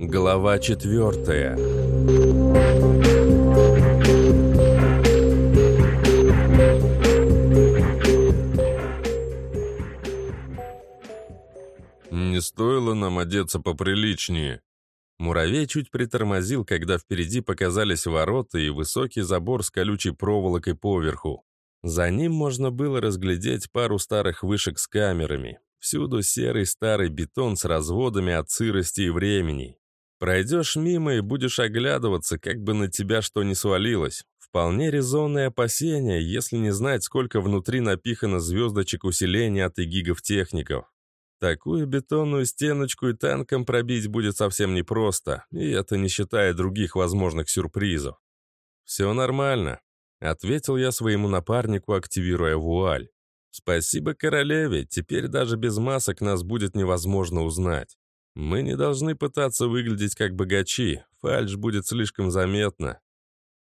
Глава четвертая. Не стоило нам одеться поприличнее. Муравей чуть притормозил, когда впереди показались ворота и высокий забор с колючей проволокой поверху. За ним можно было разглядеть пару старых вышек с камерами. Всюду серый старый бетон с разводами от сырости и времени. Пройдешь мимо и будешь оглядываться, как бы на тебя что ни свалилось. Вполне резонное опасение, если не знать, сколько внутри напихано звездочек усиления от игигов техников. Такую бетонную стеночку и танком пробить будет совсем непросто, и это не считая других возможных сюрпризов. «Все нормально», — ответил я своему напарнику, активируя вуаль. «Спасибо королеве, теперь даже без масок нас будет невозможно узнать. Мы не должны пытаться выглядеть как богачи, фальшь будет слишком заметна».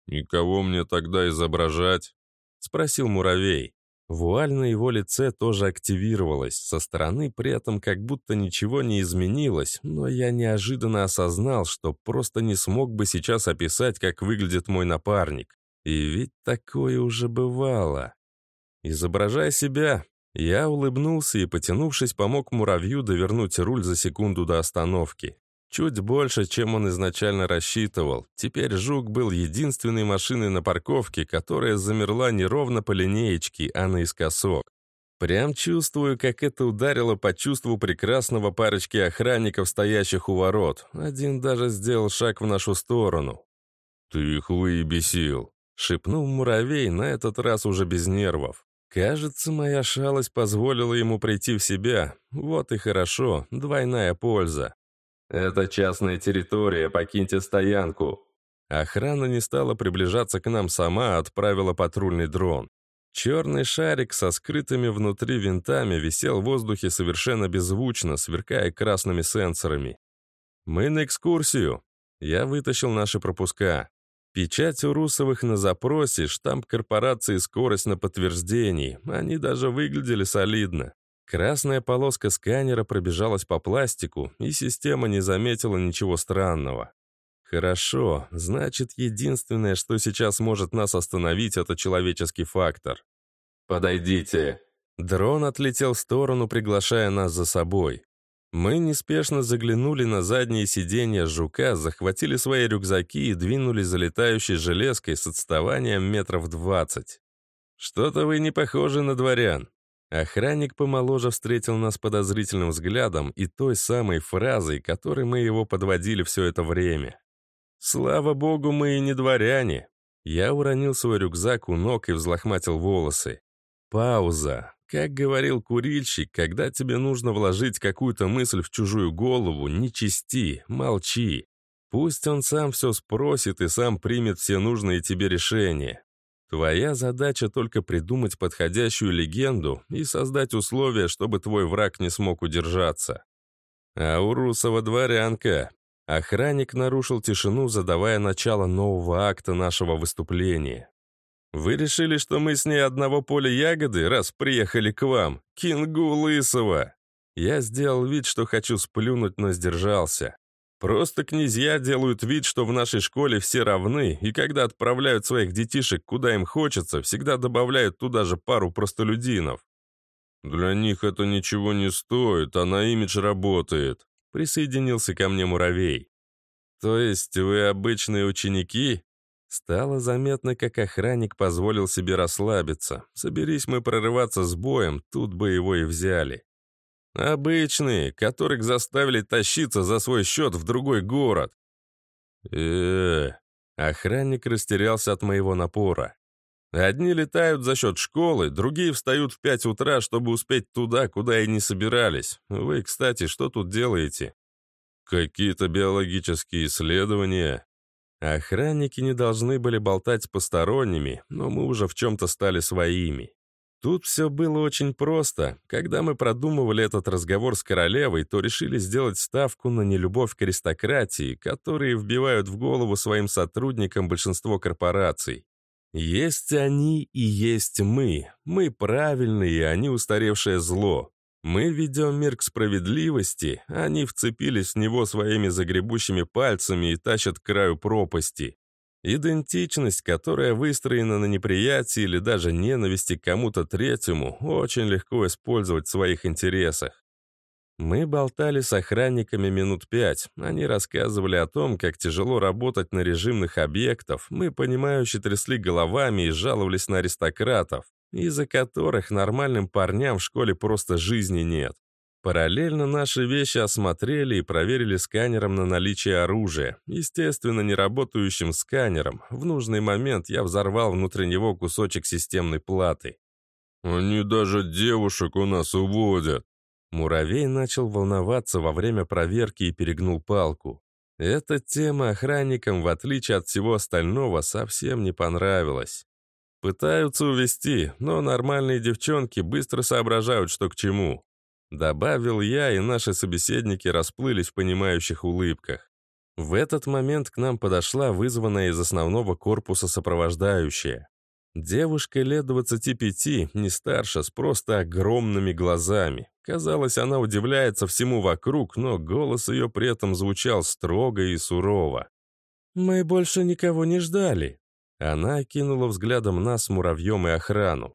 «И кого мне тогда изображать?» — спросил муравей. Вуаль на его лице тоже активировалась, со стороны при этом как будто ничего не изменилось, но я неожиданно осознал, что просто не смог бы сейчас описать, как выглядит мой напарник. И ведь такое уже бывало. Изображая себя, я улыбнулся и, потянувшись, помог муравью довернуть руль за секунду до остановки. Чуть больше, чем он изначально рассчитывал. Теперь «Жук» был единственной машиной на парковке, которая замерла не ровно по линеечке, а наискосок. Прям чувствую, как это ударило по чувству прекрасного парочки охранников, стоящих у ворот. Один даже сделал шаг в нашу сторону. «Ты их выебесил», — шепнул муравей, на этот раз уже без нервов. Кажется, моя шалость позволила ему прийти в себя. Вот и хорошо, двойная польза. «Это частная территория, покиньте стоянку». Охрана не стала приближаться к нам сама, а отправила патрульный дрон. Черный шарик со скрытыми внутри винтами висел в воздухе совершенно беззвучно, сверкая красными сенсорами. «Мы на экскурсию». Я вытащил наши пропуска. Печать у Русовых на запросе, штамп корпорации «Скорость» на подтверждении. Они даже выглядели солидно. Красная полоска сканера пробежалась по пластику, и система не заметила ничего странного. Хорошо, значит, единственное, что сейчас может нас остановить, это человеческий фактор. «Подойдите!» Дрон отлетел в сторону, приглашая нас за собой. Мы неспешно заглянули на заднее сиденье жука, захватили свои рюкзаки и двинулись за летающей железкой с отставанием метров двадцать. «Что-то вы не похожи на дворян», Охранник помоложе встретил нас подозрительным взглядом и той самой фразой, которой мы его подводили все это время. «Слава богу, мы и не дворяне!» Я уронил свой рюкзак у ног и взлохматил волосы. Пауза. Как говорил курильщик, когда тебе нужно вложить какую-то мысль в чужую голову, не чисти, молчи. Пусть он сам все спросит и сам примет все нужные тебе решения. Твоя задача только придумать подходящую легенду и создать условия, чтобы твой враг не смог удержаться. А у Русова дворянка. Охранник нарушил тишину, задавая начало нового акта нашего выступления. «Вы решили, что мы с ней одного поля ягоды, раз приехали к вам? Кингу Лысого!» Я сделал вид, что хочу сплюнуть, но сдержался. Просто князья делают вид, что в нашей школе все равны, и когда отправляют своих детишек куда им хочется, всегда добавляют туда же пару простолюдинов. «Для них это ничего не стоит, а на имидж работает», — присоединился ко мне муравей. «То есть вы обычные ученики?» Стало заметно, как охранник позволил себе расслабиться. Соберись мы прорываться с боем, тут бы его и взяли. Обычные, которых заставили тащиться за свой счет в другой город. э, Охранник растерялся от моего напора. Одни летают за счет школы, другие встают в пять утра, чтобы успеть туда, куда и не собирались. Вы, кстати, что тут делаете? Какие-то биологические исследования. Охранники не должны были болтать с посторонними, но мы уже в чем-то стали своими. Тут все было очень просто. Когда мы продумывали этот разговор с королевой, то решили сделать ставку на нелюбовь к аристократии, которые вбивают в голову своим сотрудникам большинство корпораций. Есть они и есть мы. Мы правильные, а они устаревшее зло. Мы ведем мир к справедливости, они вцепились в него своими загребущими пальцами и тащат к краю пропасти. Идентичность, которая выстроена на неприятии или даже ненависти к кому-то третьему, очень легко использовать в своих интересах. Мы болтали с охранниками минут пять. Они рассказывали о том, как тяжело работать на режимных объектов. Мы, понимающе трясли головами и жаловались на аристократов, из-за которых нормальным парням в школе просто жизни нет. Параллельно наши вещи осмотрели и проверили сканером на наличие оружия. Естественно, не работающим сканером. В нужный момент я взорвал внутри него кусочек системной платы. «Они даже девушек у нас уводят», Муравей начал волноваться во время проверки и перегнул палку. Эта тема охранникам, в отличие от всего остального, совсем не понравилась. Пытаются увести, но нормальные девчонки быстро соображают, что к чему. Добавил я, и наши собеседники расплылись в понимающих улыбках. В этот момент к нам подошла вызванная из основного корпуса сопровождающая. Девушка лет 25, не старше, с просто огромными глазами. Казалось, она удивляется всему вокруг, но голос ее при этом звучал строго и сурово. «Мы больше никого не ждали». Она окинула взглядом нас, муравьем и охрану.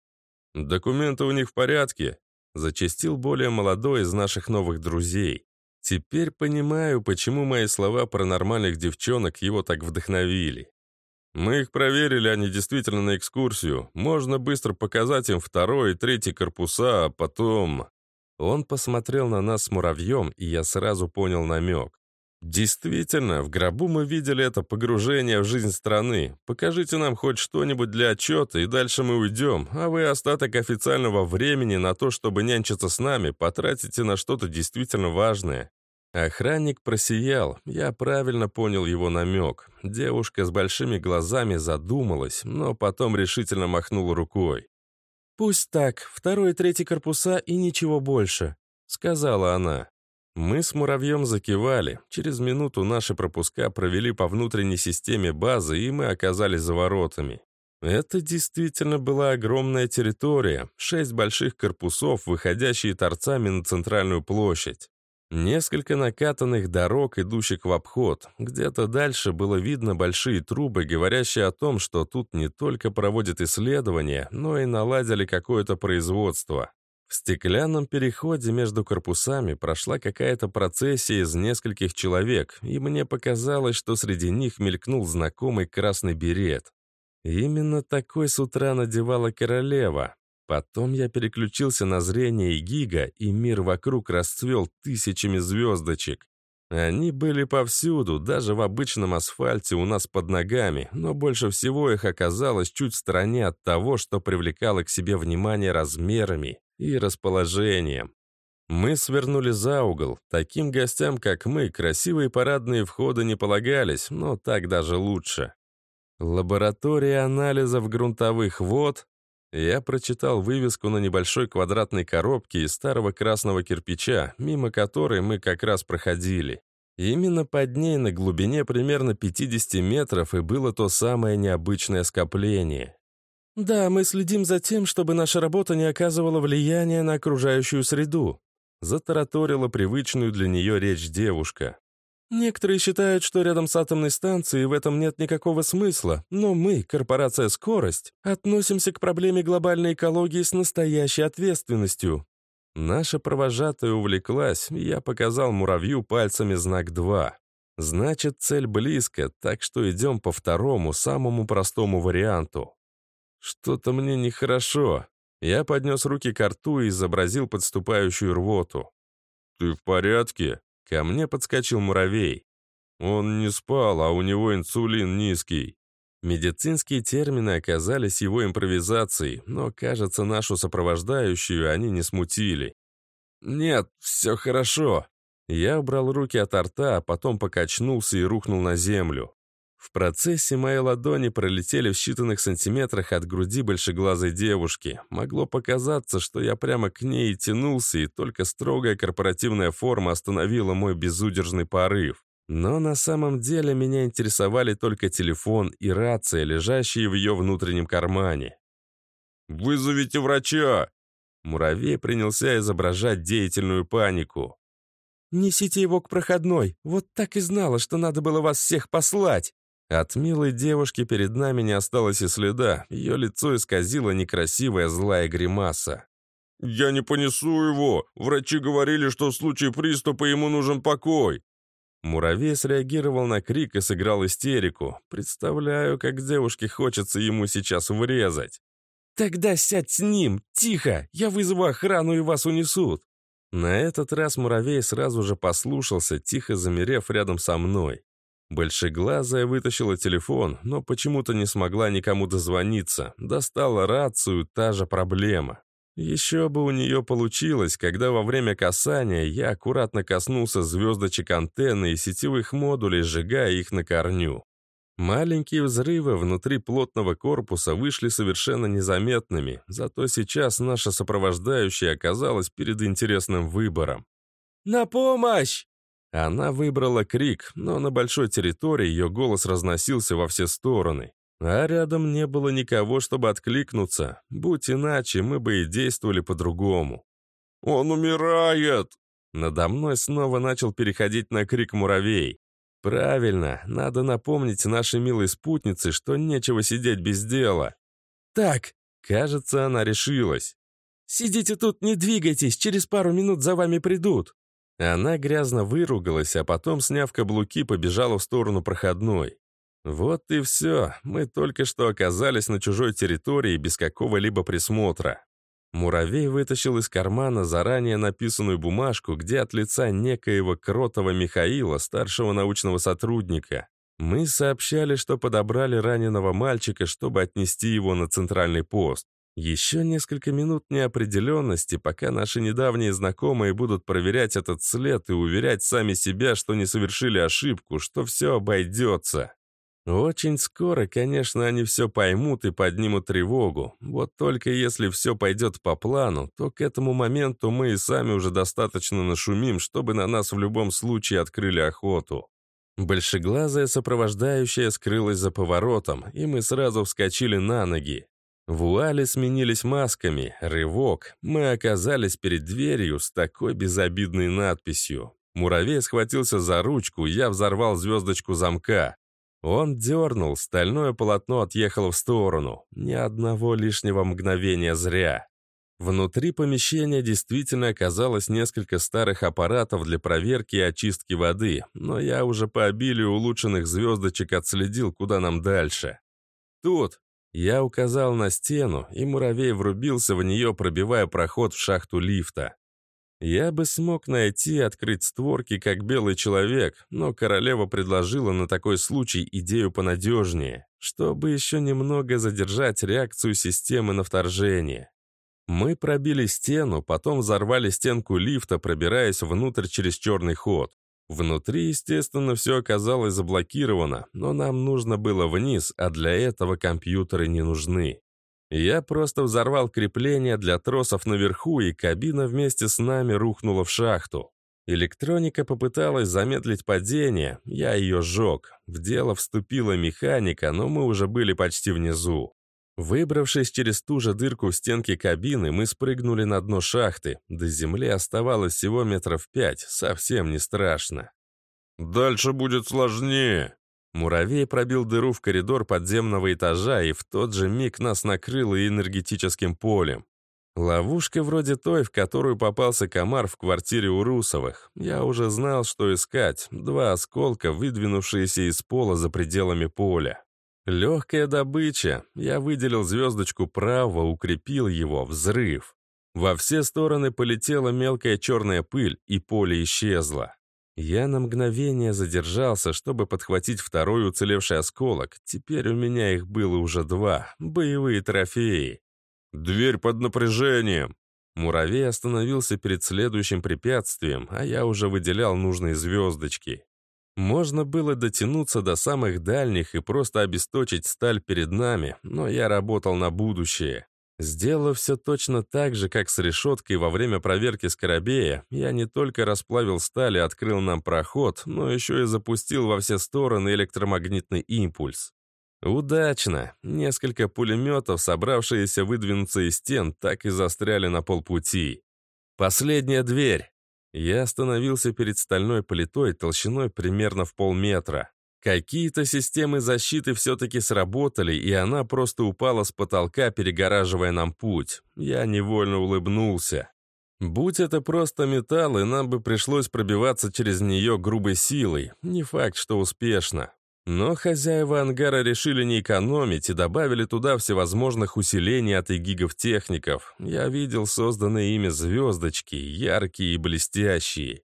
«Документы у них в порядке?» Зачастил более молодой из наших новых друзей. Теперь понимаю, почему мои слова про нормальных девчонок его так вдохновили. Мы их проверили, они действительно на экскурсию. Можно быстро показать им второй и третий корпуса, а потом...» Он посмотрел на нас с муравьем, и я сразу понял намек. «Действительно, в гробу мы видели это погружение в жизнь страны. Покажите нам хоть что-нибудь для отчета, и дальше мы уйдем, а вы остаток официального времени на то, чтобы нянчиться с нами, потратите на что-то действительно важное. Охранник просиял, я правильно понял его намек. Девушка с большими глазами задумалась, но потом решительно махнула рукой. «Пусть так, второй и третий корпуса и ничего больше», — сказала она. Мы с муравьем закивали. Через минуту наши пропуска провели по внутренней системе базы, и мы оказались за воротами. Это действительно была огромная территория, шесть больших корпусов, выходящие торцами на центральную площадь. Несколько накатанных дорог, идущих в обход. Где-то дальше было видно большие трубы, говорящие о том, что тут не только проводят исследования, но и наладили какое-то производство. В стеклянном переходе между корпусами прошла какая-то процессия из нескольких человек, и мне показалось, что среди них мелькнул знакомый красный берет. Именно такой с утра надевала королева, Потом я переключился на зрение Гига, и мир вокруг расцвел тысячами звездочек. Они были повсюду, даже в обычном асфальте у нас под ногами, но больше всего их оказалось чуть в стороне от того, что привлекало к себе внимание размерами и расположением. Мы свернули за угол. Таким гостям, как мы, красивые парадные входы не полагались, но так даже лучше. Лаборатория анализов грунтовых вод, я прочитал вывеску на небольшой квадратной коробке из старого красного кирпича, мимо которой мы как раз проходили. Именно под ней на глубине примерно 50 метров и было то самое необычное скопление. «Да, мы следим за тем, чтобы наша работа не оказывала влияния на окружающую среду», затараторила привычную для нее речь девушка. Некоторые считают, что рядом с атомной станцией в этом нет никакого смысла, но мы, корпорация «Скорость», относимся к проблеме глобальной экологии с настоящей ответственностью. Наша провожатая увлеклась, и я показал муравью пальцами знак 2. Значит, цель близко, так что идем по второму, самому простому варианту. Что-то мне нехорошо. Я поднес руки к рту и изобразил подступающую рвоту. «Ты в порядке?» Ко мне подскочил муравей. Он не спал, а у него инсулин низкий. Медицинские термины оказались его импровизацией, но, кажется, нашу сопровождающую они не смутили. «Нет, все хорошо». Я убрал руки от рта, а потом покачнулся и рухнул на землю. В процессе мои ладони пролетели в считанных сантиметрах от груди большеглазой девушки. Могло показаться, что я прямо к ней тянулся, и только строгая корпоративная форма остановила мой безудержный порыв. Но на самом деле меня интересовали только телефон и рация, лежащие в ее внутреннем кармане. «Вызовите врача!» Муравей принялся изображать деятельную панику. «Несите его к проходной. Вот так и знала, что надо было вас всех послать!» От милой девушки перед нами не осталось и следа. Ее лицо исказило некрасивая злая гримаса. «Я не понесу его! Врачи говорили, что в случае приступа ему нужен покой!» Муравей среагировал на крик и сыграл истерику. Представляю, как девушке хочется ему сейчас врезать. «Тогда сядь с ним! Тихо! Я вызову охрану и вас унесут!» На этот раз муравей сразу же послушался, тихо замерев рядом со мной. Большеглазая вытащила телефон, но почему-то не смогла никому дозвониться. Достала рацию, та же проблема. Еще бы у нее получилось, когда во время касания я аккуратно коснулся звездочек антенны и сетевых модулей, сжигая их на корню. Маленькие взрывы внутри плотного корпуса вышли совершенно незаметными, зато сейчас наша сопровождающая оказалась перед интересным выбором. «На помощь!» Она выбрала крик, но на большой территории ее голос разносился во все стороны. А рядом не было никого, чтобы откликнуться. Будь иначе, мы бы и действовали по-другому. «Он умирает!» Надо мной снова начал переходить на крик муравей. «Правильно, надо напомнить нашей милой спутнице, что нечего сидеть без дела». «Так!» Кажется, она решилась. «Сидите тут, не двигайтесь, через пару минут за вами придут». Она грязно выругалась, а потом, сняв каблуки, побежала в сторону проходной. Вот и все. Мы только что оказались на чужой территории без какого-либо присмотра. Муравей вытащил из кармана заранее написанную бумажку, где от лица некоего Кротова Михаила, старшего научного сотрудника, мы сообщали, что подобрали раненого мальчика, чтобы отнести его на центральный пост. Еще несколько минут неопределенности, пока наши недавние знакомые будут проверять этот след и уверять сами себя, что не совершили ошибку, что все обойдется. Очень скоро, конечно, они все поймут и поднимут тревогу. Вот только если все пойдет по плану, то к этому моменту мы и сами уже достаточно нашумим, чтобы на нас в любом случае открыли охоту. Большеглазая сопровождающая скрылась за поворотом, и мы сразу вскочили на ноги. Вуали сменились масками, рывок. Мы оказались перед дверью с такой безобидной надписью. Муравей схватился за ручку, я взорвал звездочку замка. Он дернул, стальное полотно отъехало в сторону. Ни одного лишнего мгновения зря. Внутри помещения действительно оказалось несколько старых аппаратов для проверки и очистки воды, но я уже по обилию улучшенных звездочек отследил, куда нам дальше. Тут я указал на стену, и муравей врубился в нее, пробивая проход в шахту лифта. Я бы смог найти и открыть створки, как белый человек, но королева предложила на такой случай идею понадежнее, чтобы еще немного задержать реакцию системы на вторжение. Мы пробили стену, потом взорвали стенку лифта, пробираясь внутрь через черный ход. Внутри, естественно, все оказалось заблокировано, но нам нужно было вниз, а для этого компьютеры не нужны. Я просто взорвал крепление для тросов наверху, и кабина вместе с нами рухнула в шахту. Электроника попыталась замедлить падение, я ее сжег. В дело вступила механика, но мы уже были почти внизу. Выбравшись через ту же дырку в стенке кабины, мы спрыгнули на дно шахты. До земли оставалось всего метров пять, совсем не страшно. «Дальше будет сложнее», Муравей пробил дыру в коридор подземного этажа, и в тот же миг нас накрыло энергетическим полем. Ловушка вроде той, в которую попался комар в квартире у Русовых. Я уже знал, что искать. Два осколка, выдвинувшиеся из пола за пределами поля. Легкая добыча. Я выделил звездочку правого, укрепил его. Взрыв. Во все стороны полетела мелкая черная пыль, и поле исчезло. Я на мгновение задержался, чтобы подхватить второй уцелевший осколок. Теперь у меня их было уже два. Боевые трофеи. «Дверь под напряжением!» Муравей остановился перед следующим препятствием, а я уже выделял нужные звездочки. Можно было дотянуться до самых дальних и просто обесточить сталь перед нами, но я работал на будущее. Сделав все точно так же, как с решеткой во время проверки Скоробея, я не только расплавил сталь и открыл нам проход, но еще и запустил во все стороны электромагнитный импульс. Удачно. Несколько пулеметов, собравшиеся выдвинуться из стен, так и застряли на полпути. Последняя дверь. Я остановился перед стальной плитой толщиной примерно в полметра. Какие-то системы защиты все-таки сработали, и она просто упала с потолка, перегораживая нам путь. Я невольно улыбнулся. Будь это просто металл, и нам бы пришлось пробиваться через нее грубой силой. Не факт, что успешно. Но хозяева ангара решили не экономить и добавили туда всевозможных усилений от эгигов-техников. Я видел созданные ими звездочки, яркие и блестящие.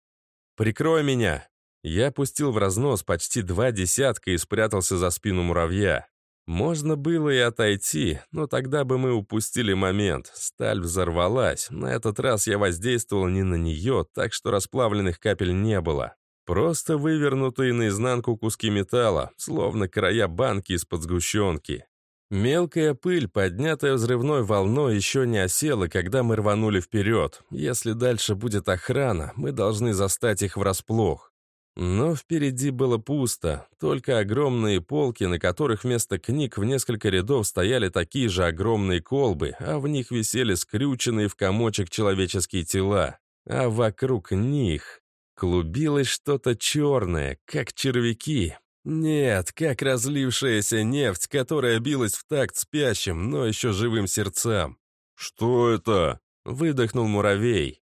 «Прикрой меня!» Я пустил в разнос почти два десятка и спрятался за спину муравья. Можно было и отойти, но тогда бы мы упустили момент. Сталь взорвалась. На этот раз я воздействовал не на нее, так что расплавленных капель не было. Просто вывернутые наизнанку куски металла, словно края банки из-под сгущенки. Мелкая пыль, поднятая взрывной волной, еще не осела, когда мы рванули вперед. Если дальше будет охрана, мы должны застать их врасплох. Но впереди было пусто, только огромные полки, на которых вместо книг в несколько рядов стояли такие же огромные колбы, а в них висели скрюченные в комочек человеческие тела. А вокруг них Клубилось что-то черное, как червяки. Нет, как разлившаяся нефть, которая билась в такт спящим, но еще живым сердцам. «Что это?» — выдохнул муравей.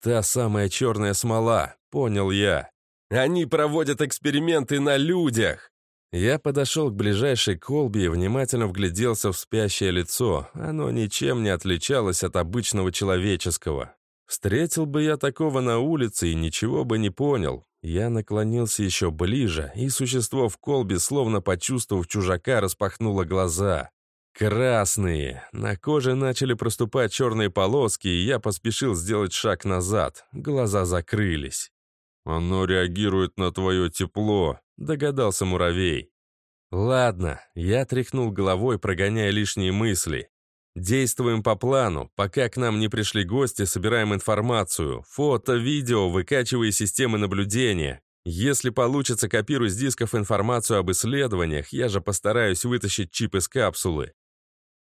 «Та самая черная смола», — понял я. «Они проводят эксперименты на людях!» Я подошел к ближайшей колбе и внимательно вгляделся в спящее лицо. Оно ничем не отличалось от обычного человеческого. Встретил бы я такого на улице и ничего бы не понял. Я наклонился еще ближе, и существо в колбе, словно почувствовав чужака, распахнуло глаза. Красные. На коже начали проступать черные полоски, и я поспешил сделать шаг назад. Глаза закрылись. «Оно реагирует на твое тепло», — догадался муравей. «Ладно», — я тряхнул головой, прогоняя лишние мысли. Действуем по плану. Пока к нам не пришли гости, собираем информацию. Фото, видео, выкачивая системы наблюдения. Если получится, копируй с дисков информацию об исследованиях, я же постараюсь вытащить чип из капсулы.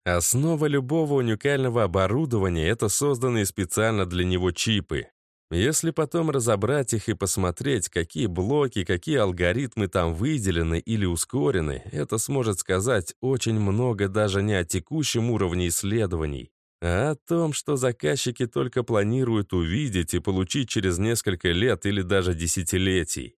Основа любого уникального оборудования — это созданные специально для него чипы. Если потом разобрать их и посмотреть, какие блоки, какие алгоритмы там выделены или ускорены, это сможет сказать очень много даже не о текущем уровне исследований, а о том, что заказчики только планируют увидеть и получить через несколько лет или даже десятилетий.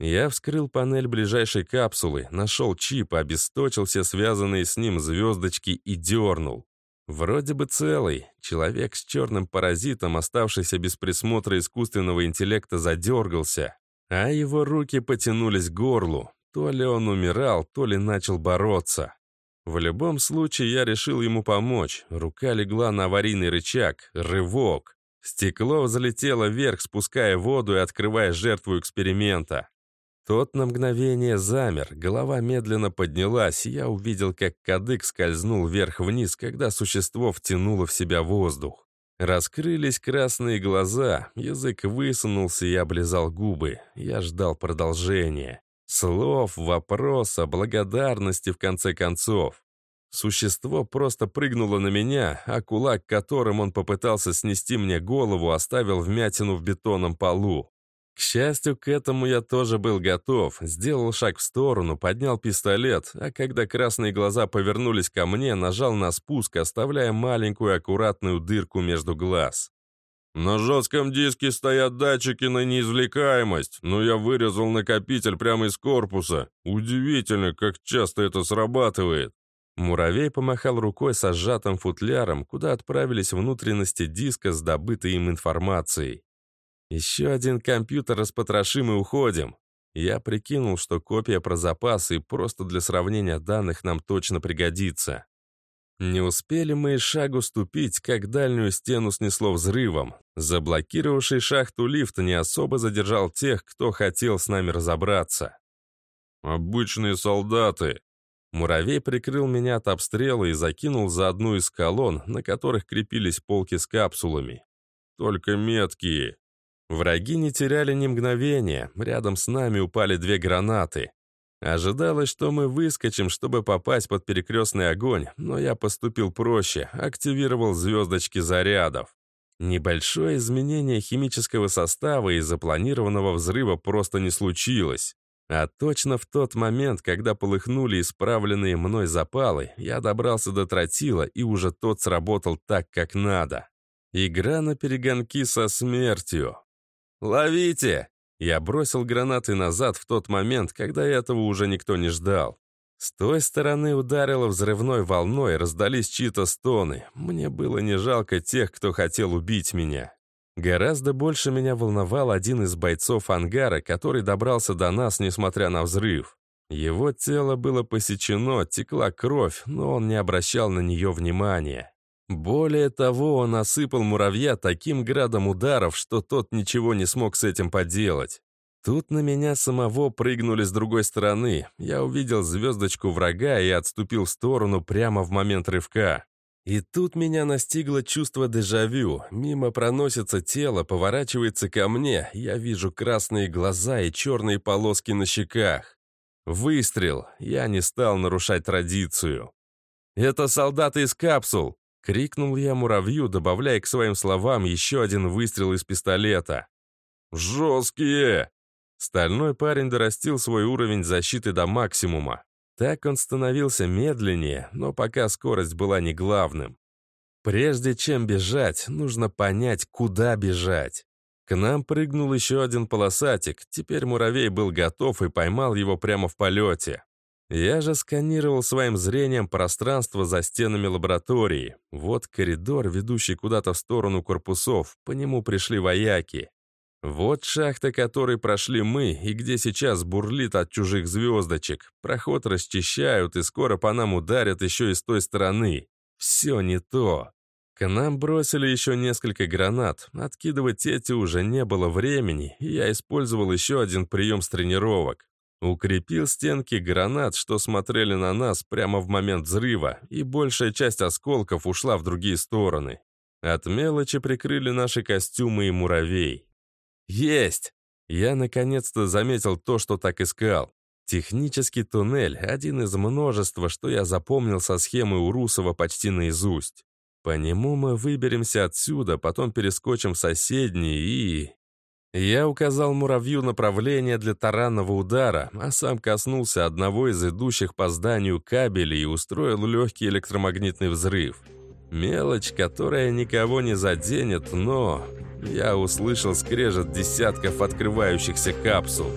Я вскрыл панель ближайшей капсулы, нашел чип, обесточил все связанные с ним звездочки и дернул. Вроде бы целый. Человек с черным паразитом, оставшийся без присмотра искусственного интеллекта, задергался, а его руки потянулись к горлу. То ли он умирал, то ли начал бороться. В любом случае, я решил ему помочь. Рука легла на аварийный рычаг. Рывок. Стекло взлетело вверх, спуская воду и открывая жертву эксперимента. Тот на мгновение замер, голова медленно поднялась, и я увидел, как кадык скользнул вверх-вниз, когда существо втянуло в себя воздух. Раскрылись красные глаза, язык высунулся и облизал губы. Я ждал продолжения. Слов, вопроса, благодарности в конце концов. Существо просто прыгнуло на меня, а кулак, которым он попытался снести мне голову, оставил вмятину в бетонном полу. К счастью, к этому я тоже был готов. Сделал шаг в сторону, поднял пистолет, а когда красные глаза повернулись ко мне, нажал на спуск, оставляя маленькую аккуратную дырку между глаз. На жестком диске стоят датчики на неизвлекаемость, но я вырезал накопитель прямо из корпуса. Удивительно, как часто это срабатывает. Муравей помахал рукой со сжатым футляром, куда отправились внутренности диска с добытой им информацией. Еще один компьютер распотрошим и уходим. Я прикинул, что копия про запасы и просто для сравнения данных нам точно пригодится. Не успели мы и шагу ступить, как дальнюю стену снесло взрывом. Заблокировавший шахту лифт не особо задержал тех, кто хотел с нами разобраться. «Обычные солдаты», Муравей прикрыл меня от обстрела и закинул за одну из колонн, на которых крепились полки с капсулами. «Только меткие. Враги не теряли ни мгновения, рядом с нами упали две гранаты. Ожидалось, что мы выскочим, чтобы попасть под перекрестный огонь, но я поступил проще, активировал звездочки зарядов. Небольшое изменение химического состава из запланированного взрыва просто не случилось. А точно в тот момент, когда полыхнули исправленные мной запалы, я добрался до тротила, и уже тот сработал так, как надо. Игра на перегонки со смертью. «Ловите!» Я бросил гранаты назад в тот момент, когда этого уже никто не ждал. С той стороны ударило взрывной волной, раздались чьи-то стоны. Мне было не жалко тех, кто хотел убить меня. Гораздо больше меня волновал один из бойцов ангара, который добрался до нас, несмотря на взрыв. Его тело было посечено, текла кровь, но он не обращал на нее внимания. Более того, он осыпал муравья таким градом ударов, что тот ничего не смог с этим поделать. Тут на меня самого прыгнули с другой стороны. Я увидел звездочку врага и отступил в сторону прямо в момент рывка. И тут меня настигло чувство дежавю. Мимо проносится тело, поворачивается ко мне. Я вижу красные глаза и черные полоски на щеках. Выстрел. Я не стал нарушать традицию. «Это солдаты из капсул!» Крикнул я муравью, добавляя к своим словам еще один выстрел из пистолета. «Жесткие!» Стальной парень дорастил свой уровень защиты до максимума. Так он становился медленнее, но пока скорость была не главным. Прежде чем бежать, нужно понять, куда бежать. К нам прыгнул еще один полосатик, теперь муравей был готов и поймал его прямо в полете. Я же сканировал своим зрением пространство за стенами лаборатории. Вот коридор, ведущий куда-то в сторону корпусов, по нему пришли вояки. Вот шахта, которой прошли мы, и где сейчас бурлит от чужих звездочек. Проход расчищают, и скоро по нам ударят еще и с той стороны. Все не то. К нам бросили еще несколько гранат. Откидывать эти уже не было времени, и я использовал еще один прием с тренировок. Укрепил стенки гранат, что смотрели на нас прямо в момент взрыва, и большая часть осколков ушла в другие стороны. От мелочи прикрыли наши костюмы и муравей. Есть! Я наконец-то заметил то, что так искал. Технический туннель — один из множества, что я запомнил со схемы Урусова почти наизусть. По нему мы выберемся отсюда, потом перескочим в соседний и... Я указал муравью направление для таранного удара, а сам коснулся одного из идущих по зданию кабелей и устроил легкий электромагнитный взрыв. Мелочь, которая никого не заденет, но... Я услышал скрежет десятков открывающихся капсул.